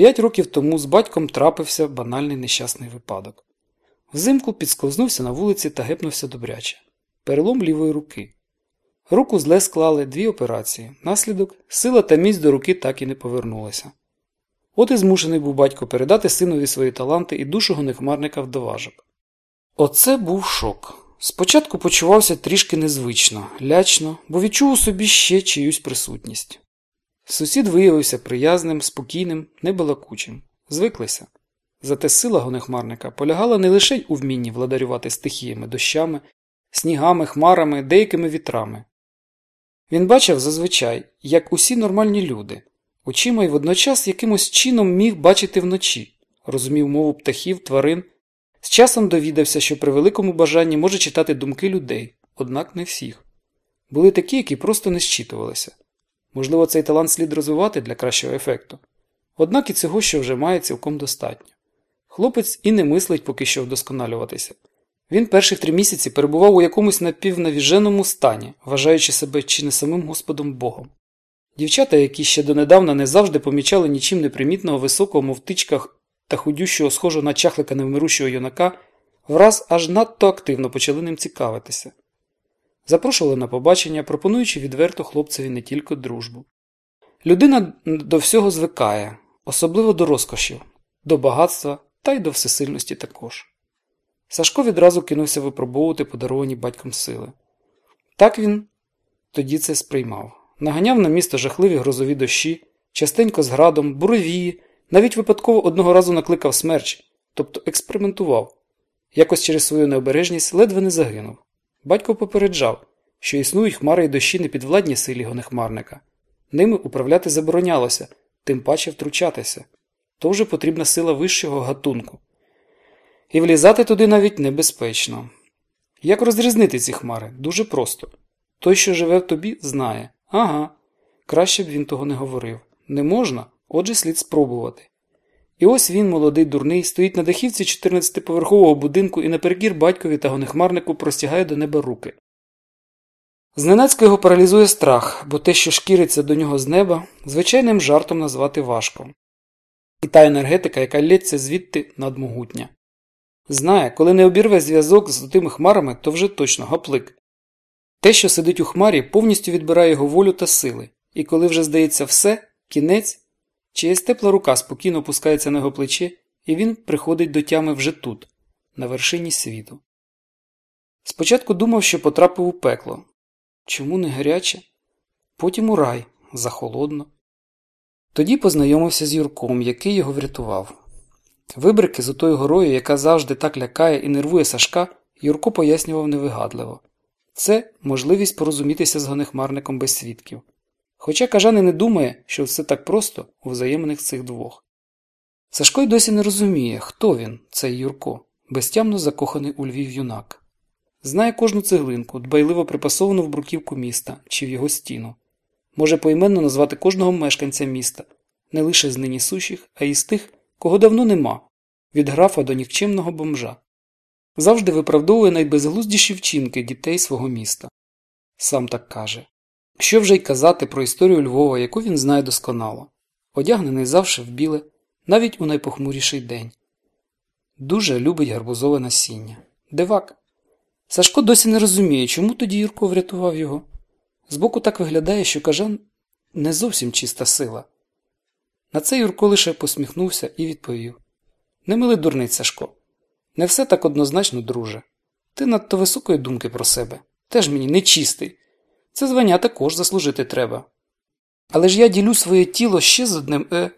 П'ять років тому з батьком трапився банальний нещасний випадок. Взимку підсковзнувся на вулиці та гепнувся добряче. Перелом лівої руки. Руку зле склали дві операції. Наслідок сила та міць до руки так і не повернулася. От і змушений був батько передати синові свої таланти і душу гонехмарника в доважок. Оце був шок. Спочатку почувався трішки незвично, лячно, бо відчув у собі ще чиюсь присутність. Сусід виявився приязним, спокійним, небалакучим. Звиклися. Зате сила гонехмарника полягала не лише у вмінні владарювати стихіями, дощами, снігами, хмарами, деякими вітрами. Він бачив зазвичай, як усі нормальні люди, очима й водночас якимось чином міг бачити вночі, розумів мову птахів, тварин, з часом довідався, що при великому бажанні може читати думки людей, однак не всіх. Були такі, які просто не зчитувалися. Можливо, цей талант слід розвивати для кращого ефекту. Однак і цього, що вже має, цілком достатньо. Хлопець і не мислить поки що вдосконалюватися. Він перших три місяці перебував у якомусь напівнавіженому стані, вважаючи себе чи не самим Господом Богом. Дівчата, які ще донедавна не завжди помічали нічим непримітного високого мовтичках та худющого, схожого на чахлика невмирущого юнака, враз аж надто активно почали ним цікавитися. Запрошували на побачення, пропонуючи відверто хлопцеві не тільки дружбу. Людина до всього звикає, особливо до розкошів, до багатства та й до всесильності також. Сашко відразу кинувся випробовувати подаровані батьком сили. Так він тоді це сприймав. Наганяв на місто жахливі грозові дощі, частенько з градом, буровії, навіть випадково одного разу накликав смерч, тобто експериментував. Якось через свою необережність ледве не загинув. Батько попереджав, що існують хмари й дощі непідвладні силі гонехмарника. Ними управляти заборонялося, тим паче втручатися. То вже потрібна сила вищого гатунку. І влізати туди навіть небезпечно. Як розрізнити ці хмари? Дуже просто. Той, що живе в тобі, знає. Ага. Краще б він того не говорив. Не можна, отже, слід спробувати. І ось він, молодий дурний, стоїть на дахівці 14-поверхового будинку і наперекір батькові та гонехмарнику простягає до неба руки. Зненацька його паралізує страх, бо те, що шкіриться до нього з неба, звичайним жартом назвати важко. І та енергетика, яка лється звідти надмогутня. Знає, коли не обірве зв'язок з тими хмарами, то вже точно гаплик. Те, що сидить у хмарі, повністю відбирає його волю та сили, і коли вже здається все, кінець, чиясь тепла рука спокійно опускається на його плече, і він приходить до тями вже тут, на вершині світу. Спочатку думав, що потрапив у пекло. Чому не гаряче? Потім у рай, захолодно. Тоді познайомився з Юрком, який його врятував. Вибрики з отою горою, яка завжди так лякає і нервує Сашка, Юрко пояснював невигадливо це можливість порозумітися з гонехмарником без свідків. Хоча кажан і не думає, що все так просто у взаємних цих двох. Сашко й досі не розуміє, хто він, цей Юрко, безтямно закоханий у Львів юнак. Знає кожну цеглинку, дбайливо припасовану в бруківку міста чи в його стіну. Може поіменно назвати кожного мешканця міста, не лише з нині сущих, а й з тих, кого давно нема, від графа до нікчемного бомжа. Завжди виправдовує найбезглуздіші вчинки дітей свого міста. Сам так каже. Що вже й казати про історію Львова, яку він знає досконало, одягнений завжди в біле, навіть у найпохмуріший день. Дуже любить гарбузове насіння. Дивак. Сашко досі не розуміє, чому тоді Юрко врятував його. Збоку так виглядає, що кажан не зовсім чиста сила. На це Юрко лише посміхнувся і відповів Не мили дурниць, Сашко. Не все так однозначно, друже. Ти надто високої думки про себе. Теж мені нечистий. Це звання також заслужити треба. Але ж я ділю своє тіло ще з одним е.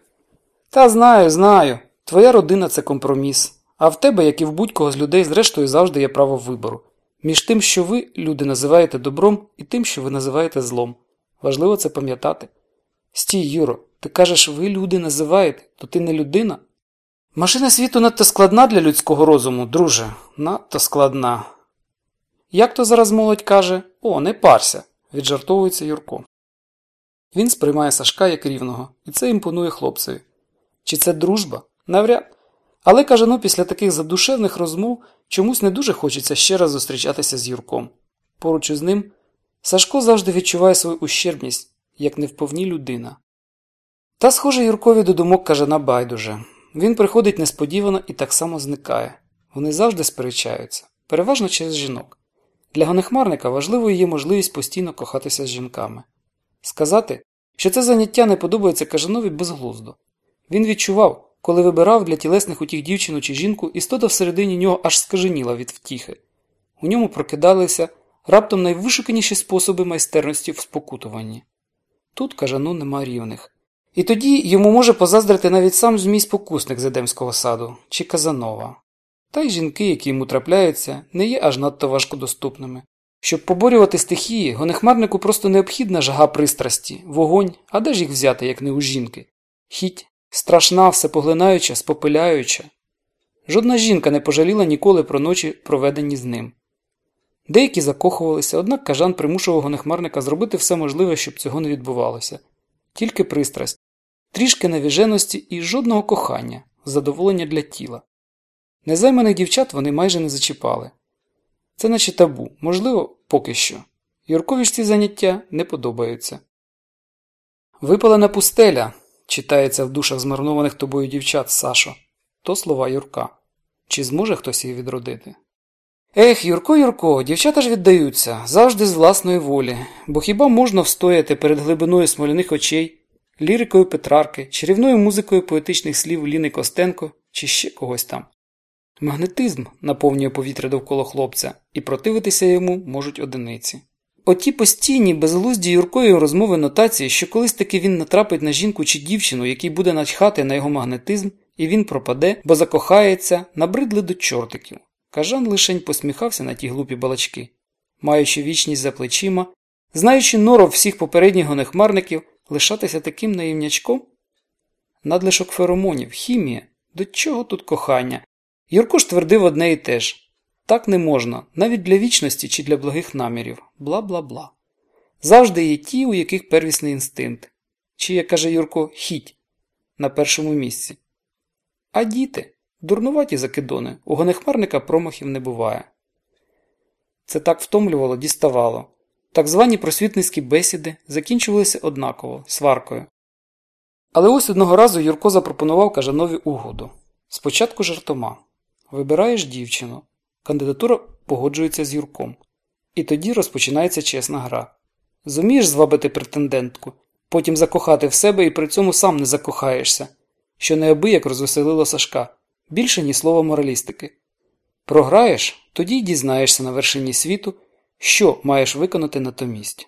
Та знаю, знаю. Твоя родина це компроміс. А в тебе, як і в будь-кого з людей, зрештою завжди є право вибору. Між тим, що ви, люди, називаєте добром, і тим, що ви називаєте злом. Важливо це пам'ятати. Стій, Юро, ти кажеш, ви люди називаєте, то ти не людина? Машина світу надто складна для людського розуму, друже, надто складна. Як то зараз молодь каже, о, не парся, віджартовується Юрко. Він сприймає Сашка як рівного, і це імпонує хлопцеві. Чи це дружба? Навряд. Але кажану після таких задушевних розмов чомусь не дуже хочеться ще раз зустрічатися з Юрком. Поруч із ним Сашко завжди відчуває свою ущербність, як невповні людина. Та, схоже, Юркові до думок кажана байдуже. Він приходить несподівано і так само зникає. Вони завжди сперечаються, переважно через жінок. Для гонехмарника важливою є можливість постійно кохатися з жінками. Сказати, що це заняття не подобається кажанові безглуздо. Він відчував, коли вибирав для тілесних утіх дівчину чи жінку, істота всередині нього аж скаженіла від втіхи. У ньому прокидалися раптом найвишуканіші способи майстерності в спокутуванні. Тут кажану нема рівних. І тоді йому може позаздрити навіть сам змій спокусник з Едемського саду чи Казанова. Та й жінки, які йому трапляються, не є аж надто важкодоступними. Щоб поборювати стихії, гонехмарнику просто необхідна жага пристрасті, вогонь, а де ж їх взяти, як не у жінки? Хіть, страшна, всепоглинаюча, спопиляюча. Жодна жінка не пожаліла ніколи про ночі, проведені з ним. Деякі закохувалися, однак кажан примушував гонехмарника зробити все можливе, щоб цього не відбувалося. Тільки пристрасть, трішки навіженості і жодного кохання, задоволення для тіла. Незайманих дівчат вони майже не зачіпали. Це наче табу, можливо, поки що. Юркові ж ці заняття не подобаються. Випалена пустеля читається в душах змарнованих тобою дівчат Сашо, то слова Юрка. Чи зможе хтось її відродити? Ех, Юрко, Юрко, дівчата ж віддаються завжди з власної волі, бо хіба можна встояти перед глибиною смоляних очей, лірикою Петрарки, чарівною музикою поетичних слів Ліни Костенко чи ще когось там? Магнетизм наповнює повітря довкола хлопця, і противитися йому можуть одиниці. Оті постійні, безглузді Юркові розмови нотації, що колись таки він натрапить на жінку чи дівчину, який буде начхати на його магнетизм, і він пропаде, бо закохається, набридли до чортиків. Кажан лишень посміхався на ті глупі балачки, маючи вічність за плечима, знаючи норов всіх попередніх гонехмарників, лишатися таким наївнячком? Надлишок феромонів, хімія. До чого тут кохання? Юрко ж твердив одне і те ж так не можна, навіть для вічності чи для благих намірів, бла бла бла. Завжди є ті, у яких первісний інстинкт, чи, як каже Юрко, хіть на першому місці. А діти, дурнуваті закидони, у гонехмарника промахів не буває. Це так втомлювало, діставало. Так звані просвітницькі бесіди закінчувалися однаково, сваркою. Але ось одного разу Юрко запропонував кажанові угоду. Спочатку жартома. Вибираєш дівчину. Кандидатура погоджується з Юрком. І тоді розпочинається чесна гра. Зумієш звабити претендентку, потім закохати в себе і при цьому сам не закохаєшся, що неабияк розвеселило Сашка, більше ні слова моралістики. Програєш, тоді й дізнаєшся на вершині світу, що маєш виконати натомість.